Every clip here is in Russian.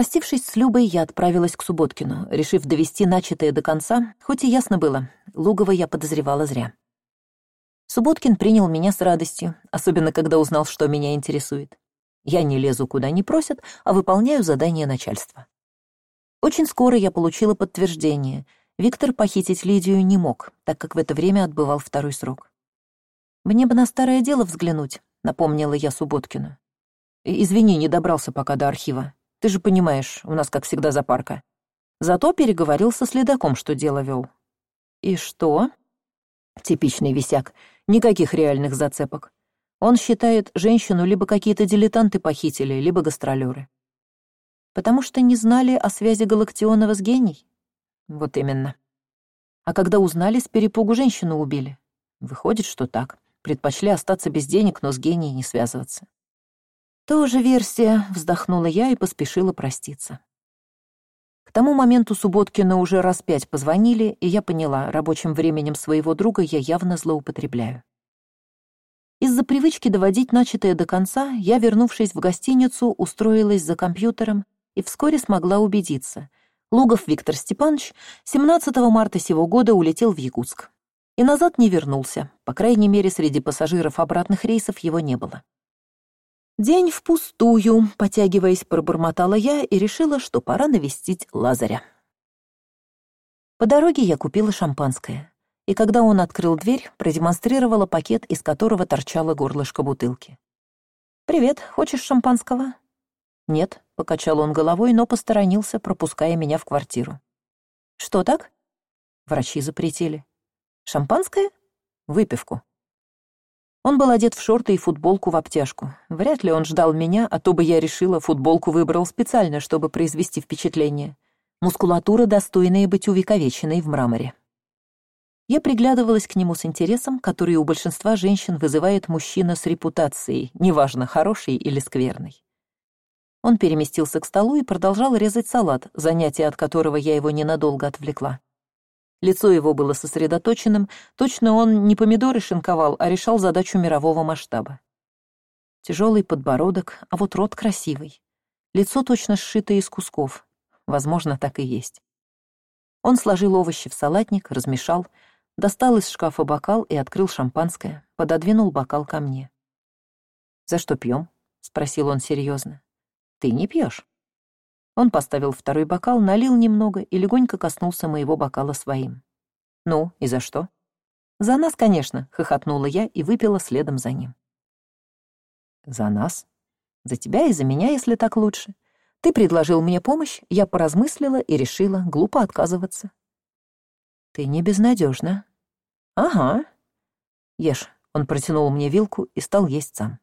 Простившись с Любой, я отправилась к Субботкину, решив довести начатое до конца, хоть и ясно было, Лугова я подозревала зря. Субботкин принял меня с радостью, особенно когда узнал, что меня интересует. Я не лезу куда не просят, а выполняю задание начальства. Очень скоро я получила подтверждение. Виктор похитить Лидию не мог, так как в это время отбывал второй срок. «Мне бы на старое дело взглянуть», — напомнила я Субботкину. «Извини, не добрался пока до архива. Ты же понимаешь, у нас, как всегда, запарка. Зато переговорил со следаком, что дело вел. И что? Типичный висяк. Никаких реальных зацепок. Он считает, женщину либо какие-то дилетанты похитили, либо гастролеры. Потому что не знали о связи Галактионова с гений? Вот именно. А когда узнали, с перепугу женщину убили. Выходит, что так. Предпочли остаться без денег, но с генией не связываться. «Тоже версия», — вздохнула я и поспешила проститься. К тому моменту Субботкина уже раз пять позвонили, и я поняла, рабочим временем своего друга я явно злоупотребляю. Из-за привычки доводить начатое до конца, я, вернувшись в гостиницу, устроилась за компьютером и вскоре смогла убедиться. Лугов Виктор Степанович 17 марта сего года улетел в Якутск. И назад не вернулся, по крайней мере, среди пассажиров обратных рейсов его не было. День впустую, потягиваясь, пробормотала я и решила, что пора навестить Лазаря. По дороге я купила шампанское, и когда он открыл дверь, продемонстрировала пакет, из которого торчало горлышко бутылки. «Привет, хочешь шампанского?» «Нет», — покачал он головой, но посторонился, пропуская меня в квартиру. «Что так?» Врачи запретили. «Шампанское?» «Выпивку». Он был одет в шорты и футболку в обтяжку. Вряд ли он ждал меня, а то бы я решила, футболку выбрал специально, чтобы произвести впечатление. Мускулатура, достойная быть увековеченной в мраморе. Я приглядывалась к нему с интересом, который у большинства женщин вызывает мужчина с репутацией, неважно, хороший или скверный. Он переместился к столу и продолжал резать салат, занятие от которого я его ненадолго отвлекла. Лицо его было сосредоточенным, точно он не помидоры шинковал, а решал задачу мирового масштаба. Тяжелый подбородок, а вот рот красивый. Лицо точно сшито из кусков. Возможно, так и есть. Он сложил овощи в салатник, размешал, достал из шкафа бокал и открыл шампанское, пододвинул бокал ко мне. «За что пьем? спросил он серьезно. «Ты не пьешь. Он поставил второй бокал, налил немного и легонько коснулся моего бокала своим. «Ну, и за что?» «За нас, конечно», — хохотнула я и выпила следом за ним. «За нас? За тебя и за меня, если так лучше. Ты предложил мне помощь, я поразмыслила и решила глупо отказываться». «Ты не безнадежна. «Ага». «Ешь», — он протянул мне вилку и стал есть сам.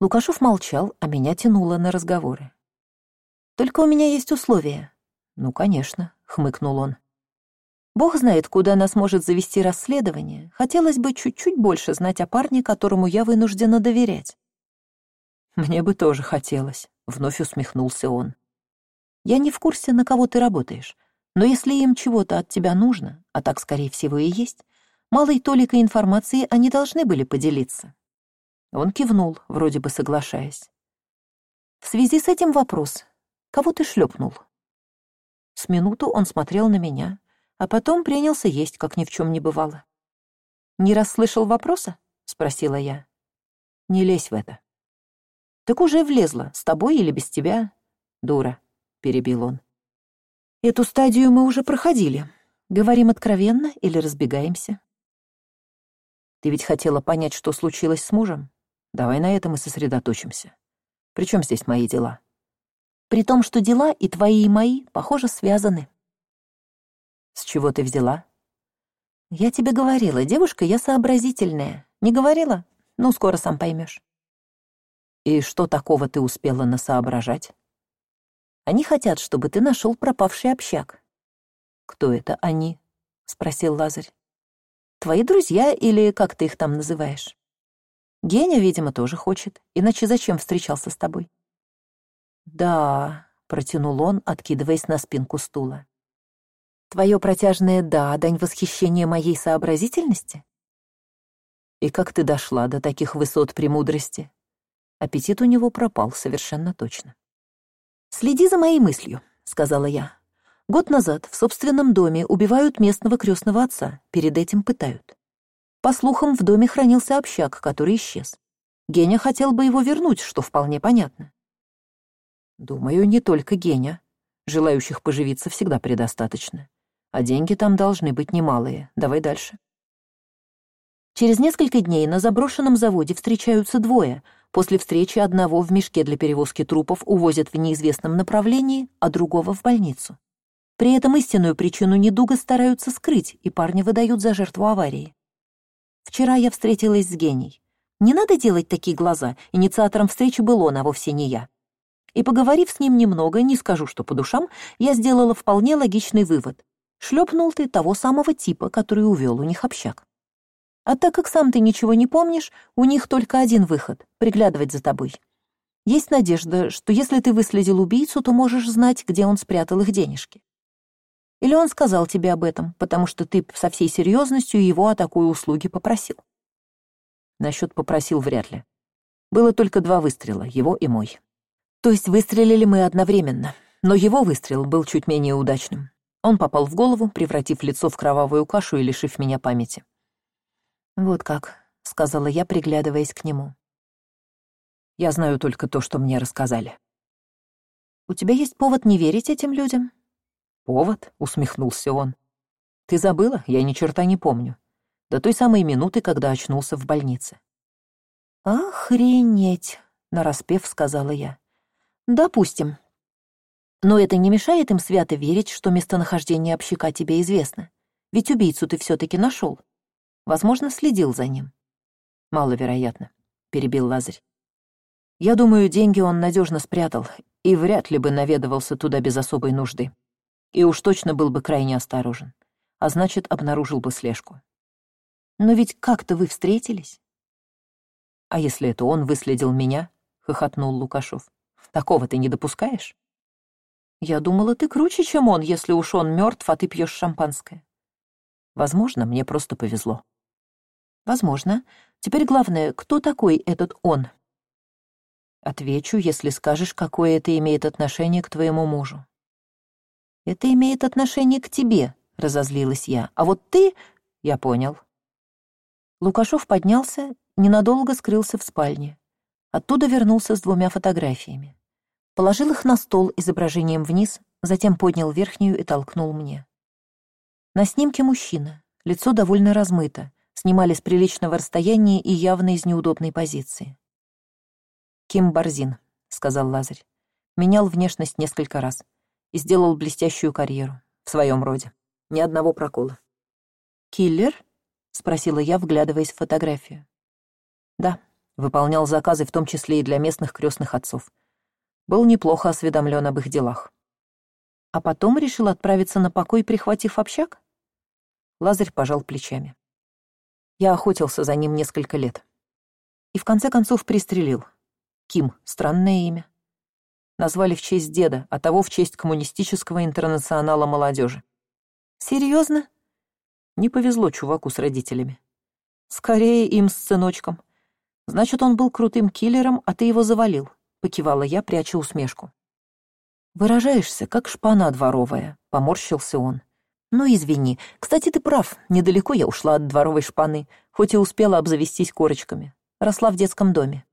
Лукашов молчал, а меня тянуло на разговоры. Только у меня есть условия». «Ну, конечно», — хмыкнул он. «Бог знает, куда нас может завести расследование. Хотелось бы чуть-чуть больше знать о парне, которому я вынуждена доверять». «Мне бы тоже хотелось», — вновь усмехнулся он. «Я не в курсе, на кого ты работаешь, но если им чего-то от тебя нужно, а так, скорее всего, и есть, малой толикой информации они должны были поделиться». Он кивнул, вроде бы соглашаясь. «В связи с этим вопрос. Кого ты шлепнул? С минуту он смотрел на меня, а потом принялся есть, как ни в чем не бывало. «Не расслышал вопроса?» — спросила я. «Не лезь в это». «Так уже влезла, с тобой или без тебя?» «Дура», — перебил он. «Эту стадию мы уже проходили. Говорим откровенно или разбегаемся?» «Ты ведь хотела понять, что случилось с мужем? Давай на этом и сосредоточимся. Причем здесь мои дела?» При том, что дела и твои, и мои, похоже, связаны. С чего ты взяла? Я тебе говорила, девушка, я сообразительная. Не говорила? Ну, скоро сам поймешь. И что такого ты успела насоображать? Они хотят, чтобы ты нашел пропавший общак. Кто это они? Спросил Лазарь. Твои друзья или как ты их там называешь? Геня, видимо, тоже хочет, иначе зачем встречался с тобой? «Да», — протянул он, откидываясь на спинку стула. «Твое протяжное «да» — дань восхищения моей сообразительности?» «И как ты дошла до таких высот премудрости?» Аппетит у него пропал совершенно точно. следи за моей мыслью сказала я год назад в собственном доме убивают местного крестного отца перед этим пытают по слухам в доме хранился общак который исчез геня хотел бы его вернуть что вполне понятно думаю не только геня. Желающих поживиться всегда предостаточно. А деньги там должны быть немалые. Давай дальше. Через несколько дней на заброшенном заводе встречаются двое. После встречи одного в мешке для перевозки трупов увозят в неизвестном направлении а другого в больницу. При этом истинную причину недуга стараются скрыть и парня выдают за жертву аварии. Вчера я встретилась с гений не надо делать такие глаза. Инициатором встречи был он а вовсе не я и поговорив с ним немного не скажу что по душам я сделала вполне логичный вывод. Шлепнул ты того самого типа который увел у них общак. А так как сам ты ничего не помнишь у них только один выход приглядывать за тобой. Есть надежда что если ты выследил убийцу то можешь знать где он спрятал их денежки. Или он сказал тебе об этом потому что ты со всей серьезностью его о такой услуге попросил? Насчет попросил вряд ли. Было только два выстрела его и мой то есть выстрелили мы одновременно. Но его выстрел был чуть менее удачным. Он попал в голову превратив лицо в кровавую кашу и лишив меня памяти. Вот как сказала я приглядываясь к нему. Я знаю только то что мне рассказали у тебя есть повод не верить этим людям? Повод усмехнулся он. Ты забыла? Я ни черта не помню. До той самой минуты когда очнулся в больнице охренеть нараспев сказала я допустим. Но это не мешает им свято верить что местонахождение общака тебе известно. Ведь убийцу ты все таки нашел возможно следил за ним. Маловероятно перебил лазарь. Я думаю деньги он надежно спрятал и вряд ли бы наведывался туда без особой нужды. И уж точно был бы крайне осторожен. А значит обнаружил бы слежку. Но ведь как то вы встретились а если это он выследил меня хохотнул лукашов такого ты не допускаешь? Я думала ты круче чем он если уж он мертв а ты пьешь шампанское. Возможно мне просто повезло. Возможно. Теперь главное кто такой этот он? Отвечу если скажешь какое это имеет отношение к твоему мужу. Это имеет отношение к тебе разозлилась я. А вот ты я понял. Лукашов поднялся ненадолго скрылся в спальне. Оттуда вернулся с двумя фотографиями положил их на стол изображением вниз затем поднял верхнюю и толкнул мне. На снимке мужчина лицо довольно размыто снимали с приличного расстояния и явно из неудобной позиции. Ким барзин сказал лазарь. Менял внешность несколько раз и сделал блестящую карьеру в своем роде. Ни одного прокола киллер спросила я вглядываясь в фотографию. Да выполнял заказы в том числе и для местных крестных отцов был неплохо осведомлен об их делах. А потом решил отправиться на покой прихватив общак? Лазарь пожал плечами. Я охотился за ним несколько лет. И в конце концов пристрелил. Ким странное имя. Назвали в честь деда а того в честь коммунистического интернационала молодежи. Серьезно? Не повезло чуваку с родителями. Скорее им с сыночком. Значит он был крутым киллером а ты его завалил покивала я пряча усмешку. Выражаешься как шпана дворовая поморщился он. Ну извини. Кстати ты прав. Недалеко я ушла от дворовой шпаны хоть и успела обзавестись корочками. Росла в детском доме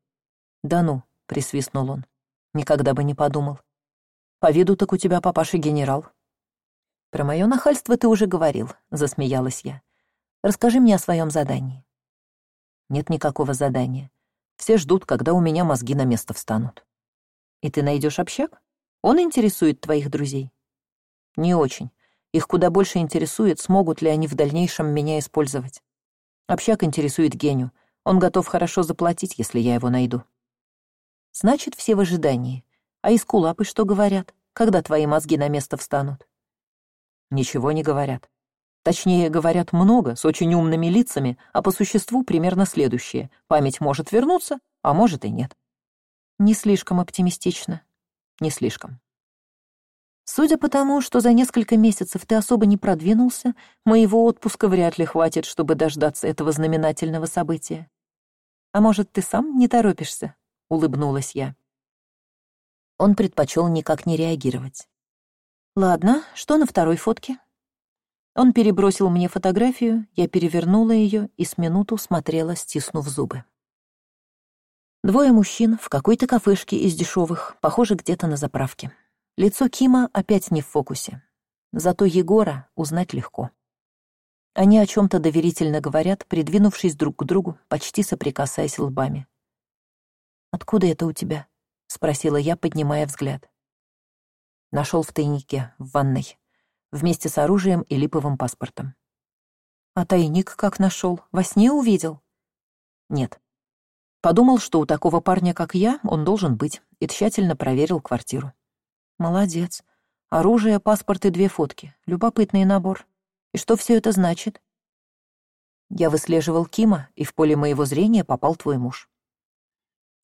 да ну присвистнул он. Никогда бы не подумал по виду так у тебя папаша генерал про мое нахальство ты уже говорил засмеялась я. Расскажи мне о своем задании нет никакого задания все ждут когда у меня мозги на место встанут. И ты найдешь общак? Он интересует твоих друзей? Не очень. Их куда больше интересует смогут ли они в дальнейшем меня использовать. Общак интересует геню он готов хорошо заплатить если я его найду. Значит все в ожидании. А из кулапы что говорят когда твои мозги на место встанут? Ничего не говорят Точнее, говорят много, с очень умными лицами, а по существу примерно следующее. Память может вернуться, а может и нет. Не слишком оптимистично. Не слишком. Судя по тому, что за несколько месяцев ты особо не продвинулся, моего отпуска вряд ли хватит, чтобы дождаться этого знаменательного события. А может, ты сам не торопишься? Улыбнулась я. Он предпочел никак не реагировать. «Ладно, что на второй фотке?» Он перебросил мне фотографию, я перевернула ее и с минуту смотрела, стиснув зубы. Двое мужчин в какой-то кафешке из дешевых, похоже, где-то на заправке. Лицо Кима опять не в фокусе. Зато Егора узнать легко. Они о чем то доверительно говорят, придвинувшись друг к другу, почти соприкасаясь лбами. «Откуда это у тебя?» — спросила я, поднимая взгляд. Нашел в тайнике, в ванной, вместе с оружием и липовым паспортом. «А тайник как нашел? Во сне увидел?» «Нет». Подумал, что у такого парня, как я, он должен быть, и тщательно проверил квартиру. «Молодец. Оружие, паспорт и две фотки. Любопытный набор. И что все это значит?» «Я выслеживал Кима, и в поле моего зрения попал твой муж.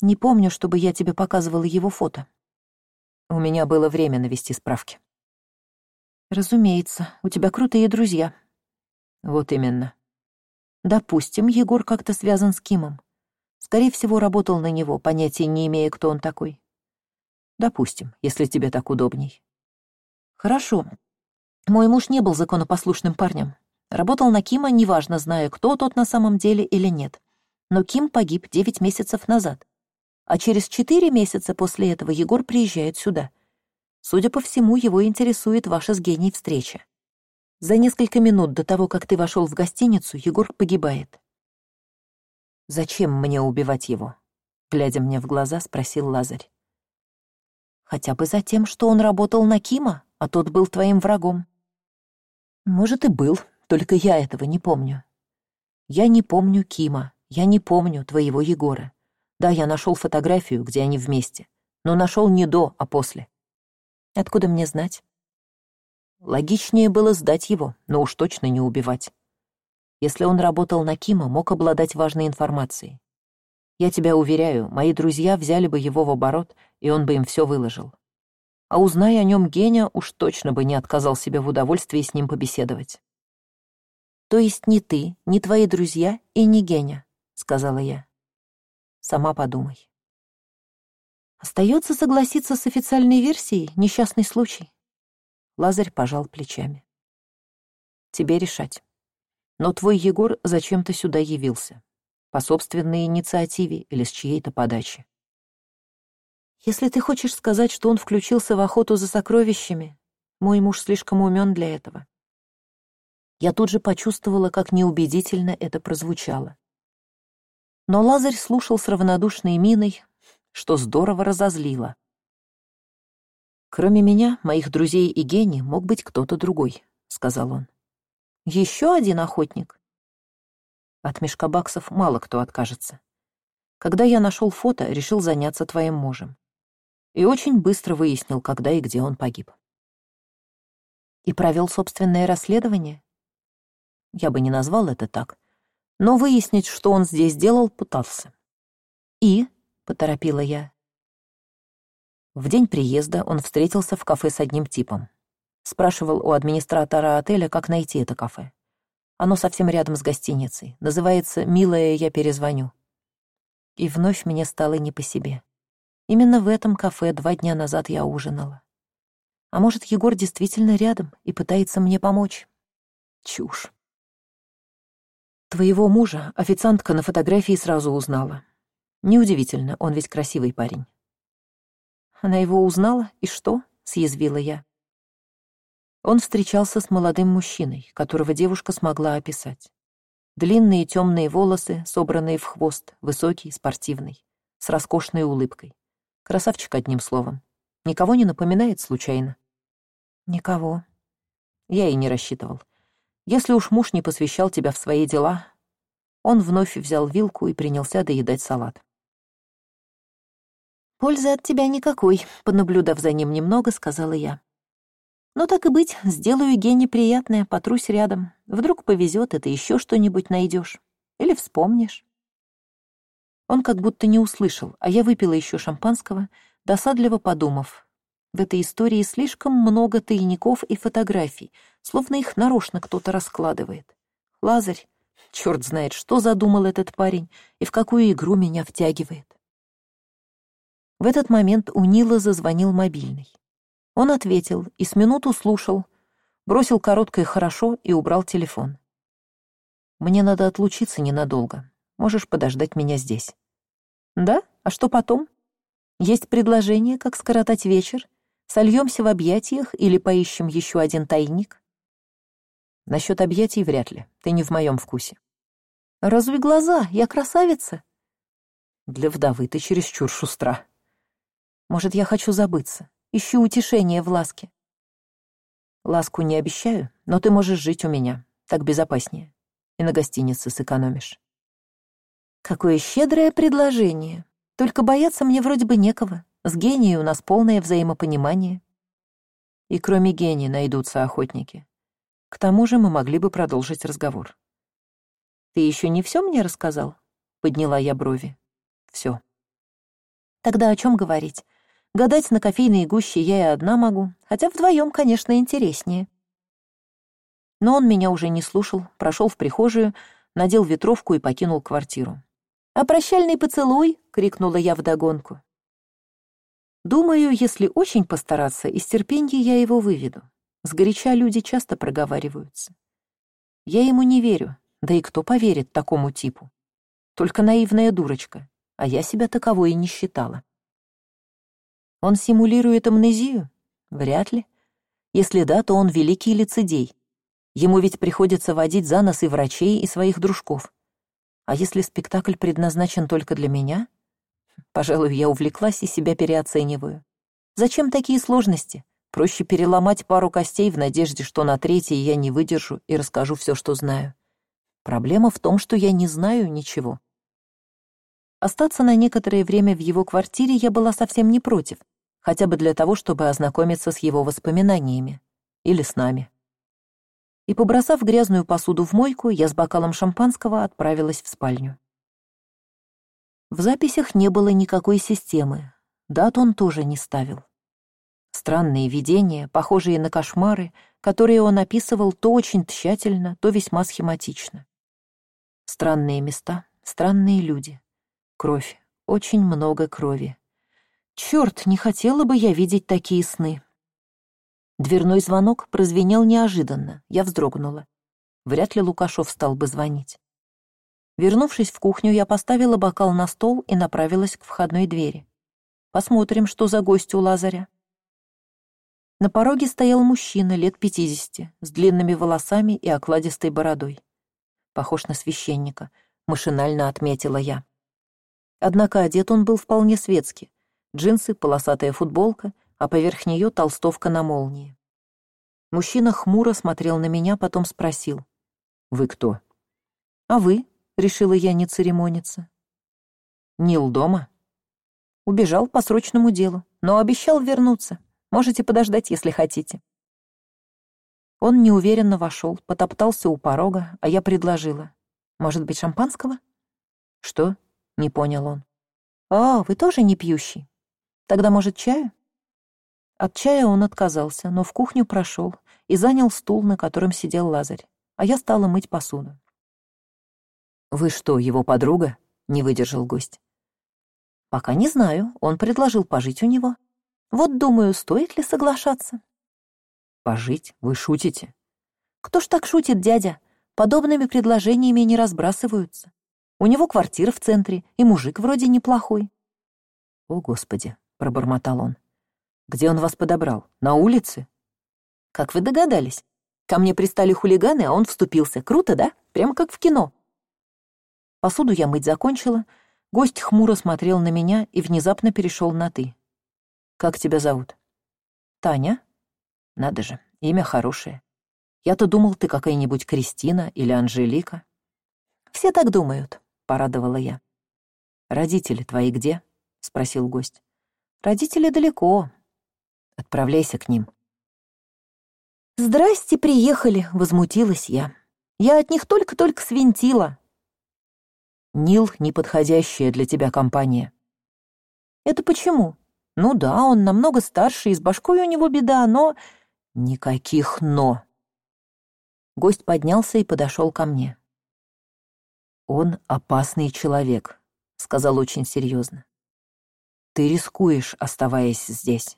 Не помню, чтобы я тебе показывала его фото. У меня было время навести справки. Разумеется, у тебя крутые друзья. Вот именно. Допустим, Егор как-то связан с Кимом. Скорее всего, работал на него, понятия не имея, кто он такой. Допустим, если тебе так удобней. Хорошо. Мой муж не был законопослушным парнем. Работал на Кима, неважно, зная, кто тот на самом деле или нет. Но Ким погиб девять месяцев назад а через четыре месяца после этого Егор приезжает сюда. Судя по всему, его интересует ваша с гений встреча. За несколько минут до того, как ты вошел в гостиницу, Егор погибает. «Зачем мне убивать его?» Глядя мне в глаза, спросил Лазарь. «Хотя бы за тем, что он работал на Кима, а тот был твоим врагом». «Может, и был, только я этого не помню. Я не помню Кима, я не помню твоего Егора. Да, я нашел фотографию, где они вместе, но нашел не до, а после. Откуда мне знать? Логичнее было сдать его, но уж точно не убивать. Если он работал на Кима, мог обладать важной информацией. Я тебя уверяю, мои друзья взяли бы его в оборот, и он бы им все выложил. А узная о нем Геня, уж точно бы не отказал себе в удовольствии с ним побеседовать. «То есть ни ты, ни твои друзья и не Геня», — сказала я. Сама подумай. Остается согласиться с официальной версией «несчастный случай». Лазарь пожал плечами. Тебе решать. Но твой Егор зачем-то сюда явился. По собственной инициативе или с чьей-то подачи. Если ты хочешь сказать, что он включился в охоту за сокровищами, мой муж слишком умен для этого. Я тут же почувствовала, как неубедительно это прозвучало но Лазарь слушал с равнодушной миной, что здорово разозлило. «Кроме меня, моих друзей и Гени, мог быть кто-то другой», — сказал он. «Еще один охотник?» От мешкобаксов мало кто откажется. Когда я нашел фото, решил заняться твоим мужем. И очень быстро выяснил, когда и где он погиб. И провел собственное расследование? Я бы не назвал это так но выяснить, что он здесь делал, пытался. «И?» — поторопила я. В день приезда он встретился в кафе с одним типом. Спрашивал у администратора отеля, как найти это кафе. Оно совсем рядом с гостиницей. Называется «Милая, я перезвоню». И вновь мне стало не по себе. Именно в этом кафе два дня назад я ужинала. А может, Егор действительно рядом и пытается мне помочь? Чушь. Твоего мужа официантка на фотографии сразу узнала. Неудивительно, он ведь красивый парень. Она его узнала, и что? Съязвила я. Он встречался с молодым мужчиной, которого девушка смогла описать. Длинные темные волосы, собранные в хвост, высокий, спортивный, с роскошной улыбкой. Красавчик одним словом. Никого не напоминает случайно? Никого. Я и не рассчитывал. Если уж муж не посвящал тебя в свои дела, он вновь взял вилку и принялся доедать салат. «Пользы от тебя никакой», — понаблюдав за ним немного, сказала я. «Ну так и быть, сделаю Гене приятное, потрусь рядом. Вдруг повезет, это еще что-нибудь найдешь. Или вспомнишь». Он как будто не услышал, а я выпила еще шампанского, досадливо подумав, в этой истории слишком много тайников и фотографий, словно их нарочно кто-то раскладывает. Лазарь, черт знает, что задумал этот парень и в какую игру меня втягивает. В этот момент у Нила зазвонил мобильный. Он ответил и с минуту слушал, бросил короткое «хорошо» и убрал телефон. «Мне надо отлучиться ненадолго. Можешь подождать меня здесь». «Да? А что потом? Есть предложение, как скоротать вечер? Сольемся в объятиях или поищем еще один тайник?» Насчет объятий вряд ли. Ты не в моем вкусе. Разве глаза? Я красавица. Для вдовы ты чересчур шустра. Может, я хочу забыться. Ищу утешение в ласке. Ласку не обещаю, но ты можешь жить у меня. Так безопаснее. И на гостинице сэкономишь. Какое щедрое предложение. Только бояться мне вроде бы некого. С генией у нас полное взаимопонимание. И кроме гений найдутся охотники. К тому же мы могли бы продолжить разговор. «Ты еще не все мне рассказал?» — подняла я брови. Все. «Тогда о чем говорить? Гадать на кофейной гуще я и одна могу, хотя вдвоем, конечно, интереснее». Но он меня уже не слушал, прошел в прихожую, надел ветровку и покинул квартиру. «А прощальный поцелуй!» — крикнула я вдогонку. Думаю, если очень постараться, из терпенья я его выведу. Сгоряча люди часто проговариваются. Я ему не верю, да и кто поверит такому типу? Только наивная дурочка, а я себя таковой и не считала. Он симулирует амнезию? Вряд ли. Если да, то он великий лицедей. Ему ведь приходится водить за нос и врачей, и своих дружков. А если спектакль предназначен только для меня? Пожалуй, я увлеклась и себя переоцениваю. Зачем такие сложности? Проще переломать пару костей в надежде, что на третьей я не выдержу и расскажу все, что знаю. Проблема в том, что я не знаю ничего. Остаться на некоторое время в его квартире я была совсем не против, хотя бы для того, чтобы ознакомиться с его воспоминаниями. Или с нами. И, побросав грязную посуду в мойку, я с бокалом шампанского отправилась в спальню. В записях не было никакой системы, дат он тоже не ставил. Странные видения, похожие на кошмары, которые он описывал то очень тщательно, то весьма схематично. Странные места, странные люди. Кровь, очень много крови. Черт, не хотела бы я видеть такие сны. Дверной звонок прозвенел неожиданно, я вздрогнула. Вряд ли Лукашов стал бы звонить. Вернувшись в кухню, я поставила бокал на стол и направилась к входной двери. Посмотрим, что за гость у Лазаря. На пороге стоял мужчина лет пятидесяти, с длинными волосами и окладистой бородой. Похож на священника, машинально отметила я. Однако одет он был вполне светски. Джинсы, полосатая футболка, а поверх нее толстовка на молнии. Мужчина хмуро смотрел на меня, потом спросил. «Вы кто?» «А вы?» — решила я не церемониться. «Нил дома?» «Убежал по срочному делу, но обещал вернуться. Можете подождать, если хотите». Он неуверенно вошел, потоптался у порога, а я предложила. «Может быть, шампанского?» «Что?» — не понял он. «А, вы тоже не пьющий? Тогда, может, чаю?» От чая он отказался, но в кухню прошел и занял стул, на котором сидел Лазарь, а я стала мыть посуду. «Вы что, его подруга?» — не выдержал гость. «Пока не знаю. Он предложил пожить у него. Вот думаю, стоит ли соглашаться. Пожить? Вы шутите? Кто ж так шутит, дядя? Подобными предложениями не разбрасываются. У него квартира в центре, и мужик вроде неплохой. О, Господи, пробормотал он. Где он вас подобрал? На улице? Как вы догадались? Ко мне пристали хулиганы, а он вступился. Круто, да? Прямо как в кино. Посуду я мыть закончила. Гость хмуро смотрел на меня и внезапно перешел на «ты». «Как тебя зовут?» «Таня?» «Надо же, имя хорошее. Я-то думал, ты какая-нибудь Кристина или Анжелика». «Все так думают», — порадовала я. «Родители твои где?» — спросил гость. «Родители далеко. Отправляйся к ним». «Здрасте, приехали», — возмутилась я. «Я от них только-только свинтила». «Нил — неподходящая для тебя компания». «Это почему?» Ну да, он намного старше, и с башкой у него беда, но... Никаких «но». Гость поднялся и подошел ко мне. «Он опасный человек», — сказал очень серьезно. Ты рискуешь, оставаясь здесь.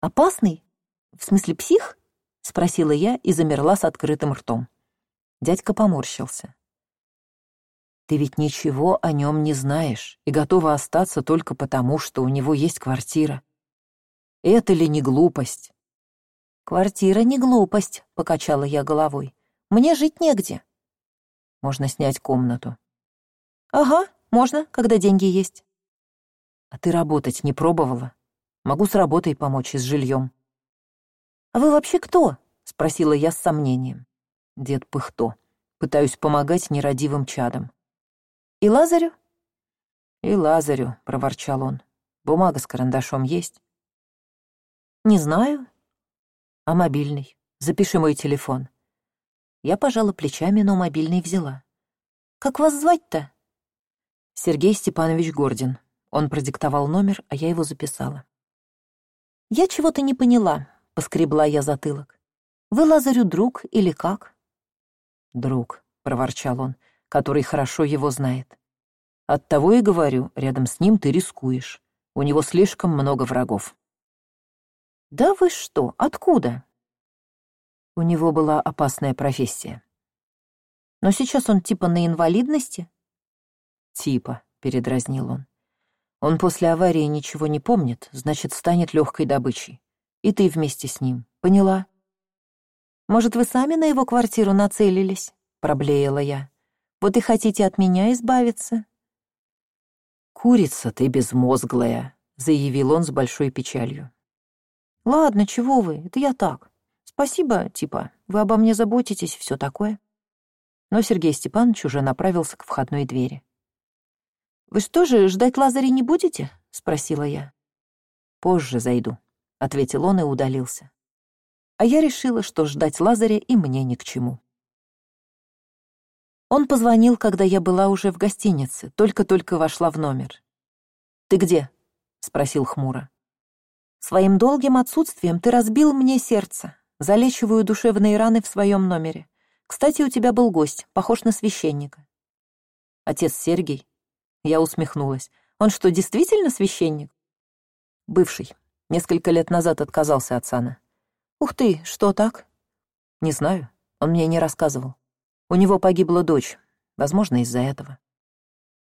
Опасный? В смысле псих? Спросила я и замерла с открытым ртом. Дядька поморщился. Ты ведь ничего о нем не знаешь и готова остаться только потому, что у него есть квартира. Это ли не глупость? Квартира не глупость, покачала я головой. Мне жить негде. Можно снять комнату. Ага, можно, когда деньги есть. А ты работать не пробовала? Могу с работой помочь и с жильем. А вы вообще кто? Спросила я с сомнением. Дед Пыхто. Пытаюсь помогать нерадивым чадам. И Лазарю? И Лазарю, проворчал он. Бумага с карандашом есть? Не знаю. А мобильный? Запиши мой телефон. Я пожала плечами, но мобильный взяла. Как вас звать-то? Сергей Степанович Гордин. Он продиктовал номер, а я его записала. «Я чего-то не поняла», — поскребла я затылок. «Вы Лазарю друг или как?» «Друг», — проворчал он, который хорошо его знает. «Оттого и говорю, рядом с ним ты рискуешь. У него слишком много врагов». «Да вы что? Откуда?» У него была опасная профессия. «Но сейчас он типа на инвалидности?» «Типа», — передразнил он. Он после аварии ничего не помнит, значит, станет легкой добычей. И ты вместе с ним. Поняла? Может, вы сами на его квартиру нацелились? Проблеяла я. Вот и хотите от меня избавиться? Курица ты безмозглая, заявил он с большой печалью. Ладно, чего вы, это я так. Спасибо, типа, вы обо мне заботитесь, все такое. Но Сергей Степанович уже направился к входной двери. «Вы что же, ждать Лазаря не будете?» — спросила я. «Позже зайду», — ответил он и удалился. А я решила, что ждать Лазаря и мне ни к чему. Он позвонил, когда я была уже в гостинице, только-только вошла в номер. «Ты где?» — спросил хмуро. «Своим долгим отсутствием ты разбил мне сердце. Залечиваю душевные раны в своем номере. Кстати, у тебя был гость, похож на священника». Отец Сергей, я усмехнулась. «Он что, действительно священник?» «Бывший. Несколько лет назад отказался от сана». «Ух ты, что так?» «Не знаю. Он мне не рассказывал. У него погибла дочь. Возможно, из-за этого».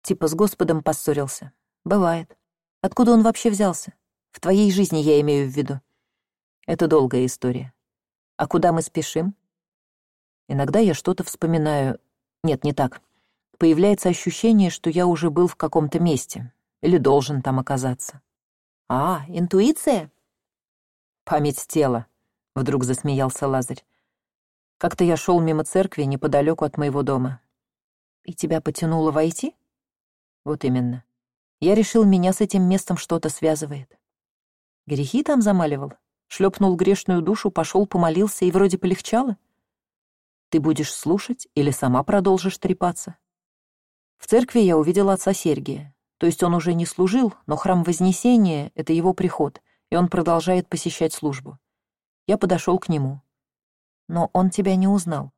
«Типа с Господом поссорился. Бывает. Откуда он вообще взялся? В твоей жизни я имею в виду. Это долгая история. А куда мы спешим?» Иногда я что-то вспоминаю. Нет, не так появляется ощущение, что я уже был в каком-то месте или должен там оказаться. «А, интуиция?» «Память тела», — вдруг засмеялся Лазарь. «Как-то я шел мимо церкви неподалеку от моего дома. И тебя потянуло войти?» «Вот именно. Я решил, меня с этим местом что-то связывает. Грехи там замаливал, шлепнул грешную душу, пошел, помолился и вроде полегчало. Ты будешь слушать или сама продолжишь трепаться?» В церкви я увидел отца Сергия. То есть он уже не служил, но храм Вознесения — это его приход, и он продолжает посещать службу. Я подошел к нему. Но он тебя не узнал.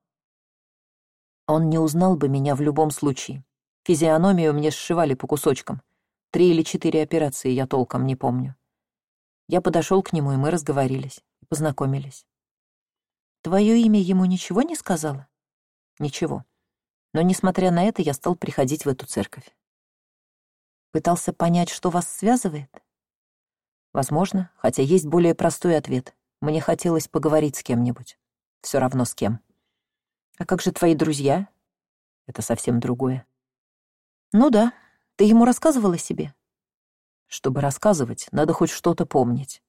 Он не узнал бы меня в любом случае. Физиономию мне сшивали по кусочкам. Три или четыре операции я толком не помню. Я подошел к нему, и мы разговорились, познакомились. Твое имя ему ничего не сказала? Ничего. Но, несмотря на это, я стал приходить в эту церковь. Пытался понять, что вас связывает? Возможно, хотя есть более простой ответ. Мне хотелось поговорить с кем-нибудь. Все равно с кем. А как же твои друзья? Это совсем другое. Ну да, ты ему рассказывала себе? Чтобы рассказывать, надо хоть что-то помнить.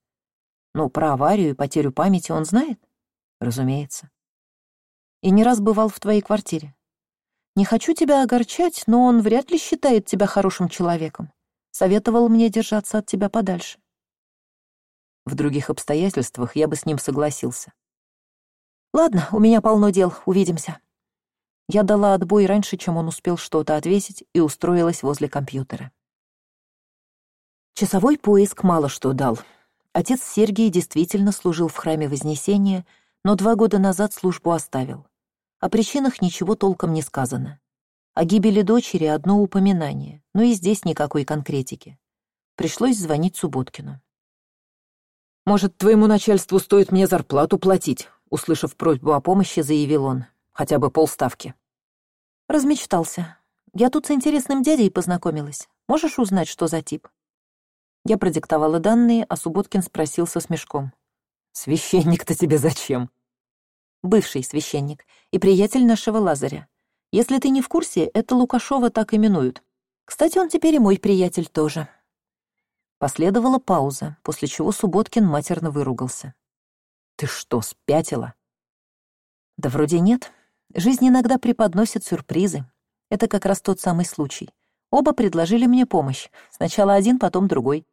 Ну, про аварию и потерю памяти он знает? Разумеется. И не раз бывал в твоей квартире. Не хочу тебя огорчать, но он вряд ли считает тебя хорошим человеком. Советовал мне держаться от тебя подальше. В других обстоятельствах я бы с ним согласился. Ладно, у меня полно дел, увидимся. Я дала отбой раньше, чем он успел что-то ответить, и устроилась возле компьютера. Часовой поиск мало что дал. Отец Сергий действительно служил в храме Вознесения, но два года назад службу оставил. О причинах ничего толком не сказано. О гибели дочери одно упоминание, но и здесь никакой конкретики. Пришлось звонить Субботкину. «Может, твоему начальству стоит мне зарплату платить?» Услышав просьбу о помощи, заявил он. «Хотя бы полставки». Размечтался. Я тут с интересным дядей познакомилась. Можешь узнать, что за тип? Я продиктовала данные, а Субботкин спросил со смешком. «Священник-то тебе зачем?» «Бывший священник и приятель нашего Лазаря. Если ты не в курсе, это Лукашова так именуют. Кстати, он теперь и мой приятель тоже». Последовала пауза, после чего Субботкин матерно выругался. «Ты что, спятила?» «Да вроде нет. Жизнь иногда преподносит сюрпризы. Это как раз тот самый случай. Оба предложили мне помощь. Сначала один, потом другой.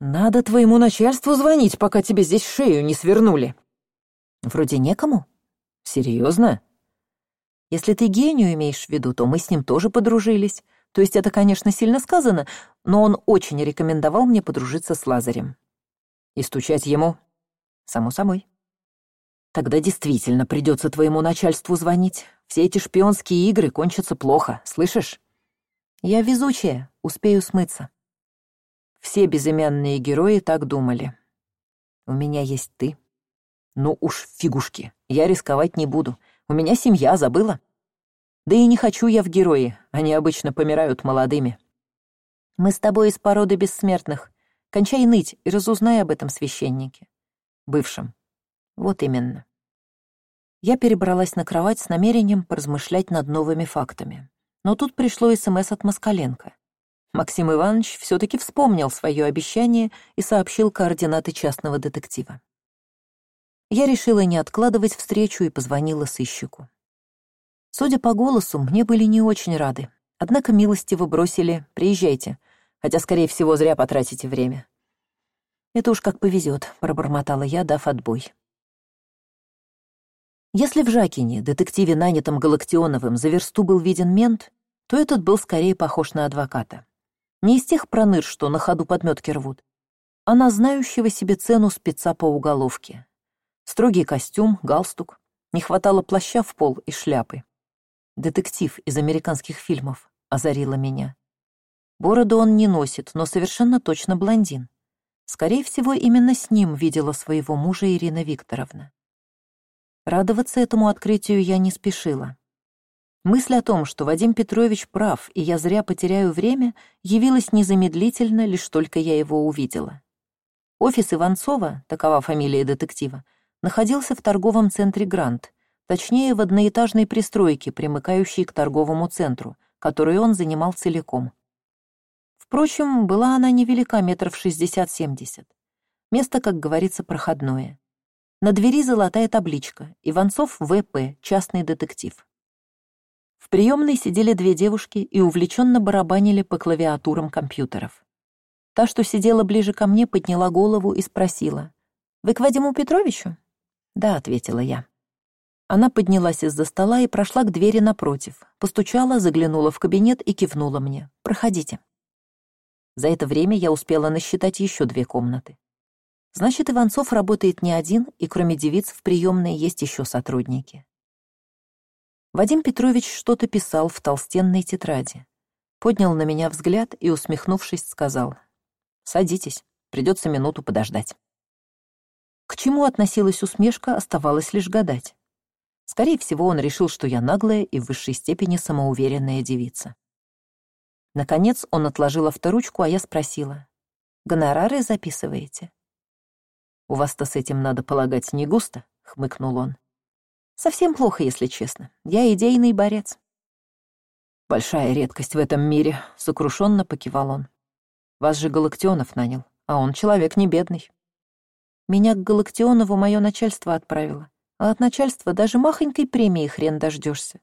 «Надо твоему начальству звонить, пока тебе здесь шею не свернули». «Вроде некому». «Серьезно?» «Если ты гению имеешь в виду, то мы с ним тоже подружились. То есть это, конечно, сильно сказано, но он очень рекомендовал мне подружиться с Лазарем». «И стучать ему?» «Само собой». «Тогда действительно придется твоему начальству звонить. Все эти шпионские игры кончатся плохо, слышишь?» Я везучая, успею смыться. Все безымянные герои так думали. У меня есть ты. Ну уж фигушки, я рисковать не буду. У меня семья, забыла? Да и не хочу я в герои, они обычно помирают молодыми. Мы с тобой из породы бессмертных. Кончай ныть и разузнай об этом священнике. Бывшем. Вот именно. Я перебралась на кровать с намерением поразмышлять над новыми фактами. Но тут пришло СМС от Москаленко. Максим Иванович все таки вспомнил свое обещание и сообщил координаты частного детектива. Я решила не откладывать встречу и позвонила сыщику. Судя по голосу, мне были не очень рады, однако милостиво бросили «приезжайте», хотя, скорее всего, зря потратите время. «Это уж как повезет», — пробормотала я, дав отбой. Если в Жакине, детективе, нанятом Галактионовым, за версту был виден мент, то этот был скорее похож на адвоката. Не из тех проныр, что на ходу подметки рвут, а на знающего себе цену спеца по уголовке. Строгий костюм, галстук, не хватало плаща в пол и шляпы. Детектив из американских фильмов озарила меня. Бороду он не носит, но совершенно точно блондин. Скорее всего, именно с ним видела своего мужа Ирина Викторовна. Радоваться этому открытию я не спешила. Мысль о том, что Вадим Петрович прав, и я зря потеряю время, явилась незамедлительно, лишь только я его увидела. Офис Иванцова, такова фамилия детектива, находился в торговом центре «Грант», точнее, в одноэтажной пристройке, примыкающей к торговому центру, которую он занимал целиком. Впрочем, была она невелика, метров шестьдесят-семьдесят. Место, как говорится, проходное. На двери золотая табличка «Иванцов В.П. Частный детектив». В приемной сидели две девушки и увлеченно барабанили по клавиатурам компьютеров. Та, что сидела ближе ко мне, подняла голову и спросила. «Вы к Вадиму Петровичу?» «Да», — ответила я. Она поднялась из-за стола и прошла к двери напротив, постучала, заглянула в кабинет и кивнула мне. «Проходите». За это время я успела насчитать еще две комнаты. Значит, Иванцов работает не один, и кроме девиц в приемной есть еще сотрудники. Вадим Петрович что-то писал в толстенной тетради. Поднял на меня взгляд и, усмехнувшись, сказал. «Садитесь, придется минуту подождать». К чему относилась усмешка, оставалось лишь гадать. Скорее всего, он решил, что я наглая и в высшей степени самоуверенная девица. Наконец он отложил авторучку, а я спросила. «Гонорары записываете?» «У вас-то с этим, надо полагать, не густо?» — хмыкнул он. «Совсем плохо, если честно. Я идейный борец». «Большая редкость в этом мире», — сокрушенно покивал он. «Вас же Галактионов нанял, а он человек не бедный». Меня к Галактионову мое начальство отправило, а от начальства даже махонькой премии хрен дождешься.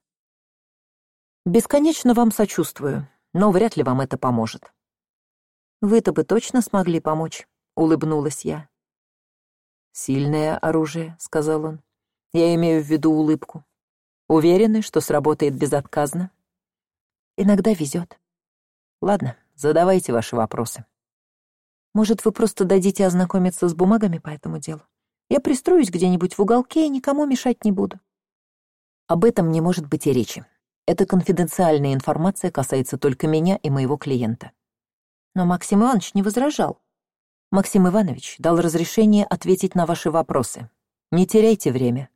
«Бесконечно вам сочувствую, но вряд ли вам это поможет». «Вы-то бы точно смогли помочь», — улыбнулась я. «Сильное оружие», — сказал он. «Я имею в виду улыбку. Уверены, что сработает безотказно?» «Иногда везет. Ладно, задавайте ваши вопросы. Может, вы просто дадите ознакомиться с бумагами по этому делу? Я пристроюсь где-нибудь в уголке и никому мешать не буду». Об этом не может быть и речи. Эта конфиденциальная информация касается только меня и моего клиента. Но Максим Иванович не возражал. Максим Иванович дал разрешение ответить на ваши вопросы. Не теряйте время.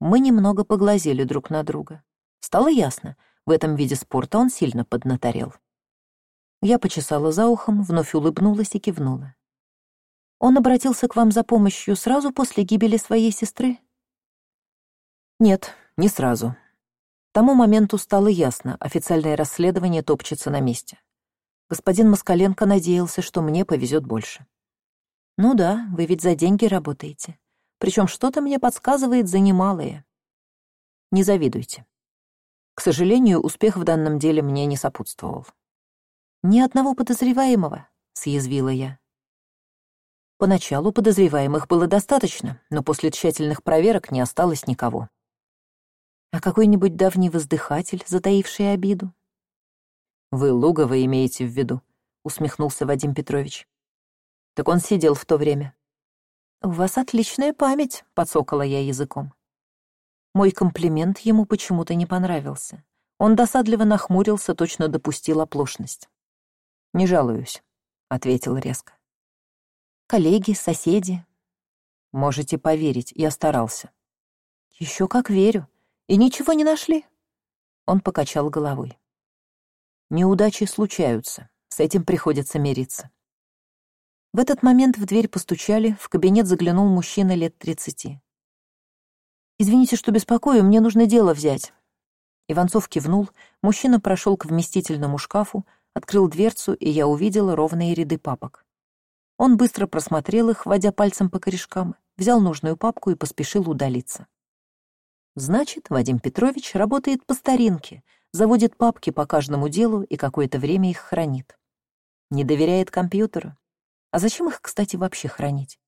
Мы немного поглазели друг на друга. Стало ясно, в этом виде спорта он сильно поднаторел. Я почесала за ухом, вновь улыбнулась и кивнула. Он обратился к вам за помощью сразу после гибели своей сестры? Нет, не сразу. Тому моменту стало ясно, официальное расследование топчется на месте. Господин Москаленко надеялся, что мне повезет больше. Ну да, вы ведь за деньги работаете. Причем что-то мне подсказывает за немалые. Не завидуйте. К сожалению, успех в данном деле мне не сопутствовал. «Ни одного подозреваемого», — съязвила я. Поначалу подозреваемых было достаточно, но после тщательных проверок не осталось никого. А какой-нибудь давний воздыхатель, затаивший обиду? «Вы Лугова имеете в виду?» — усмехнулся Вадим Петрович. «Так он сидел в то время». «У вас отличная память», — подсокала я языком. Мой комплимент ему почему-то не понравился. Он досадливо нахмурился, точно допустил оплошность. «Не жалуюсь», — ответил резко. «Коллеги, соседи?» «Можете поверить, я старался». Еще как верю. И ничего не нашли?» Он покачал головой. «Неудачи случаются, с этим приходится мириться». В этот момент в дверь постучали, в кабинет заглянул мужчина лет тридцати. «Извините, что беспокою, мне нужно дело взять». Иванцов кивнул, мужчина прошел к вместительному шкафу, открыл дверцу, и я увидела ровные ряды папок. Он быстро просмотрел их, водя пальцем по корешкам, взял нужную папку и поспешил удалиться. Значит, Вадим Петрович работает по старинке, заводит папки по каждому делу и какое-то время их хранит. Не доверяет компьютеру. А зачем их, кстати, вообще хранить?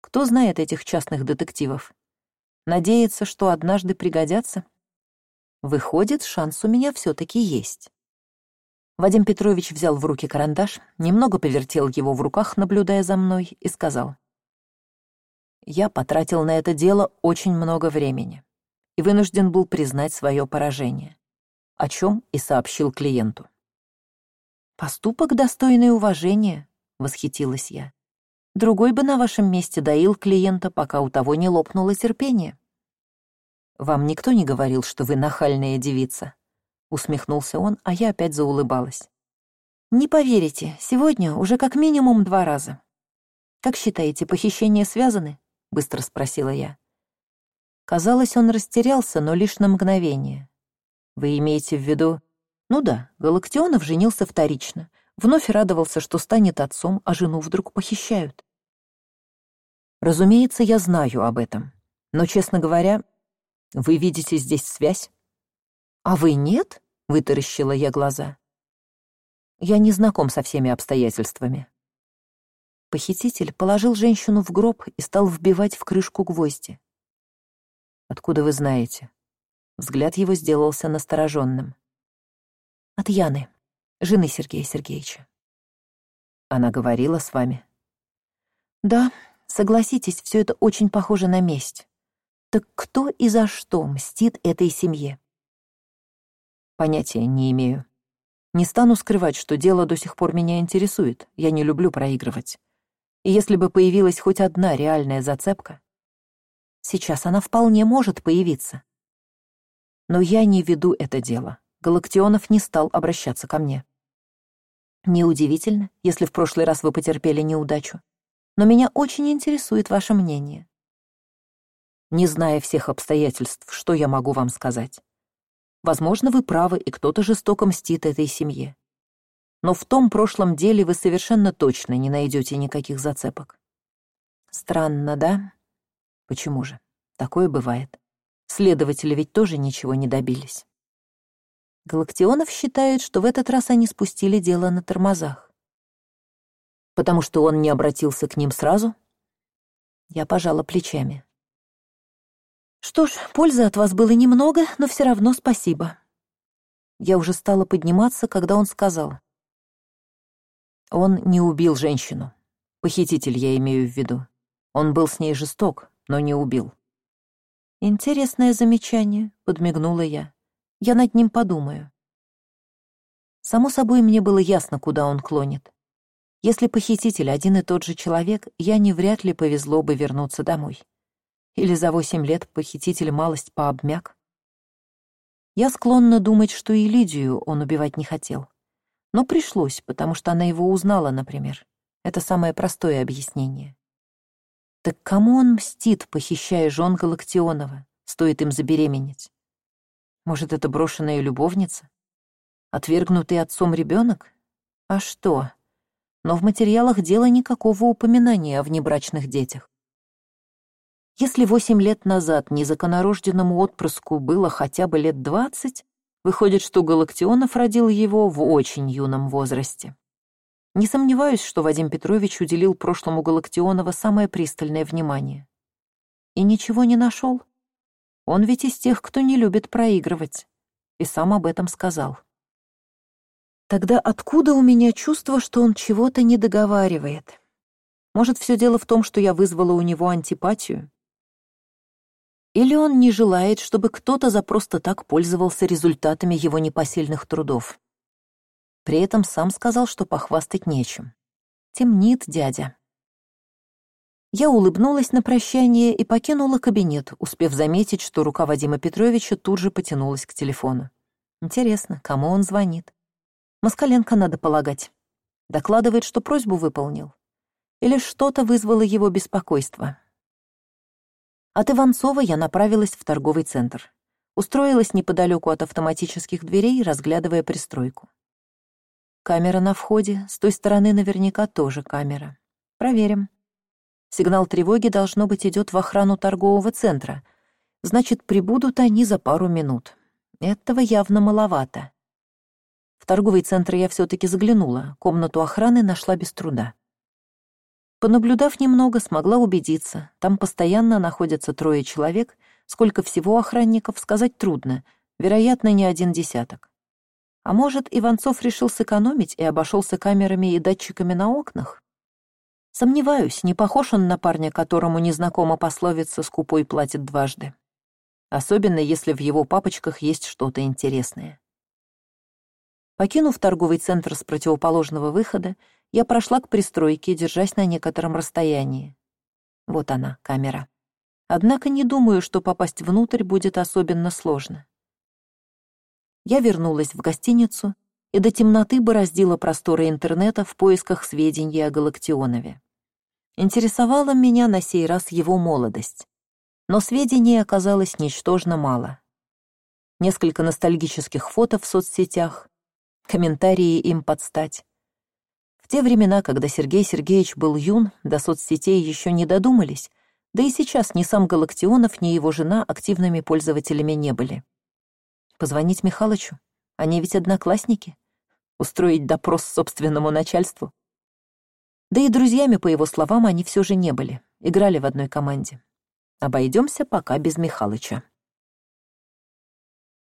Кто знает этих частных детективов? Надеется, что однажды пригодятся? Выходит, шанс у меня все таки есть. Вадим Петрович взял в руки карандаш, немного повертел его в руках, наблюдая за мной, и сказал. «Я потратил на это дело очень много времени и вынужден был признать свое поражение, о чем и сообщил клиенту. «Поступок, достойный уважения», — восхитилась я. «Другой бы на вашем месте доил клиента, пока у того не лопнуло терпение». «Вам никто не говорил, что вы нахальная девица?» Усмехнулся он, а я опять заулыбалась. «Не поверите, сегодня уже как минимум два раза». «Как считаете, похищения связаны?» — быстро спросила я. Казалось, он растерялся, но лишь на мгновение. «Вы имеете в виду...» «Ну да, Галактионов женился вторично. Вновь радовался, что станет отцом, а жену вдруг похищают». «Разумеется, я знаю об этом. Но, честно говоря, вы видите здесь связь? А вы нет? Вытаращила я глаза. Я не знаком со всеми обстоятельствами. Похититель положил женщину в гроб и стал вбивать в крышку гвозди. Откуда вы знаете? Взгляд его сделался настороженным. От Яны, жены Сергея Сергеевича. Она говорила с вами? Да, согласитесь, все это очень похоже на месть. Так кто и за что мстит этой семье? Понятия не имею. Не стану скрывать, что дело до сих пор меня интересует. Я не люблю проигрывать. И если бы появилась хоть одна реальная зацепка... Сейчас она вполне может появиться. Но я не веду это дело. Галактионов не стал обращаться ко мне. Неудивительно, если в прошлый раз вы потерпели неудачу. Но меня очень интересует ваше мнение. Не зная всех обстоятельств, что я могу вам сказать? Возможно, вы правы, и кто-то жестоко мстит этой семье. Но в том прошлом деле вы совершенно точно не найдете никаких зацепок. Странно, да? Почему же? Такое бывает. Следователи ведь тоже ничего не добились. Галактионов считает, что в этот раз они спустили дело на тормозах. Потому что он не обратился к ним сразу? Я пожала плечами. Что ж, пользы от вас было немного, но все равно спасибо. Я уже стала подниматься, когда он сказал. Он не убил женщину. Похититель, я имею в виду. Он был с ней жесток, но не убил. Интересное замечание, подмигнула я. Я над ним подумаю. Само собой, мне было ясно, куда он клонит. Если похититель один и тот же человек, я не вряд ли повезло бы вернуться домой. Или за восемь лет похититель малость пообмяк. Я склонна думать, что и Лидию он убивать не хотел. Но пришлось, потому что она его узнала, например. Это самое простое объяснение. Так кому он мстит, похищая жен Галактионова? Стоит им забеременеть. Может, это брошенная любовница? Отвергнутый отцом ребенок? А что? Но в материалах дела никакого упоминания о внебрачных детях. Если восемь лет назад незаконорожденному отпрыску было хотя бы лет двадцать, выходит, что Галактионов родил его в очень юном возрасте. Не сомневаюсь, что Вадим Петрович уделил прошлому Галактионова самое пристальное внимание. И ничего не нашел. Он ведь из тех, кто не любит проигрывать. И сам об этом сказал. Тогда откуда у меня чувство, что он чего-то не договаривает? Может, все дело в том, что я вызвала у него антипатию? Или он не желает, чтобы кто-то за просто так пользовался результатами его непосильных трудов? При этом сам сказал, что похвастать нечем. Темнит дядя. Я улыбнулась на прощание и покинула кабинет, успев заметить, что рука Вадима Петровича тут же потянулась к телефону. Интересно, кому он звонит? Москаленко, надо полагать. Докладывает, что просьбу выполнил. Или что-то вызвало его беспокойство. От Иванцова я направилась в торговый центр. Устроилась неподалеку от автоматических дверей, разглядывая пристройку. Камера на входе, с той стороны наверняка тоже камера. Проверим. Сигнал тревоги, должно быть, идет в охрану торгового центра. Значит, прибудут они за пару минут. Этого явно маловато. В торговый центр я все таки заглянула, комнату охраны нашла без труда. Понаблюдав немного, смогла убедиться, там постоянно находятся трое человек, сколько всего охранников, сказать трудно, вероятно, не один десяток. А может, Иванцов решил сэкономить и обошелся камерами и датчиками на окнах? Сомневаюсь, не похож он на парня, которому незнакома пословица «скупой платит дважды». Особенно, если в его папочках есть что-то интересное. Покинув торговый центр с противоположного выхода, я прошла к пристройке, держась на некотором расстоянии. Вот она, камера. Однако не думаю, что попасть внутрь будет особенно сложно. Я вернулась в гостиницу и до темноты бороздила просторы интернета в поисках сведений о Галактионове. Интересовала меня на сей раз его молодость. Но сведений оказалось ничтожно мало. Несколько ностальгических фото в соцсетях, комментарии им подстать. Те времена, когда Сергей Сергеевич был юн, до соцсетей еще не додумались, да и сейчас ни сам Галактионов, ни его жена активными пользователями не были. Позвонить Михалычу? Они ведь одноклассники. Устроить допрос собственному начальству? Да и друзьями, по его словам, они все же не были, играли в одной команде. Обойдемся пока без Михалыча.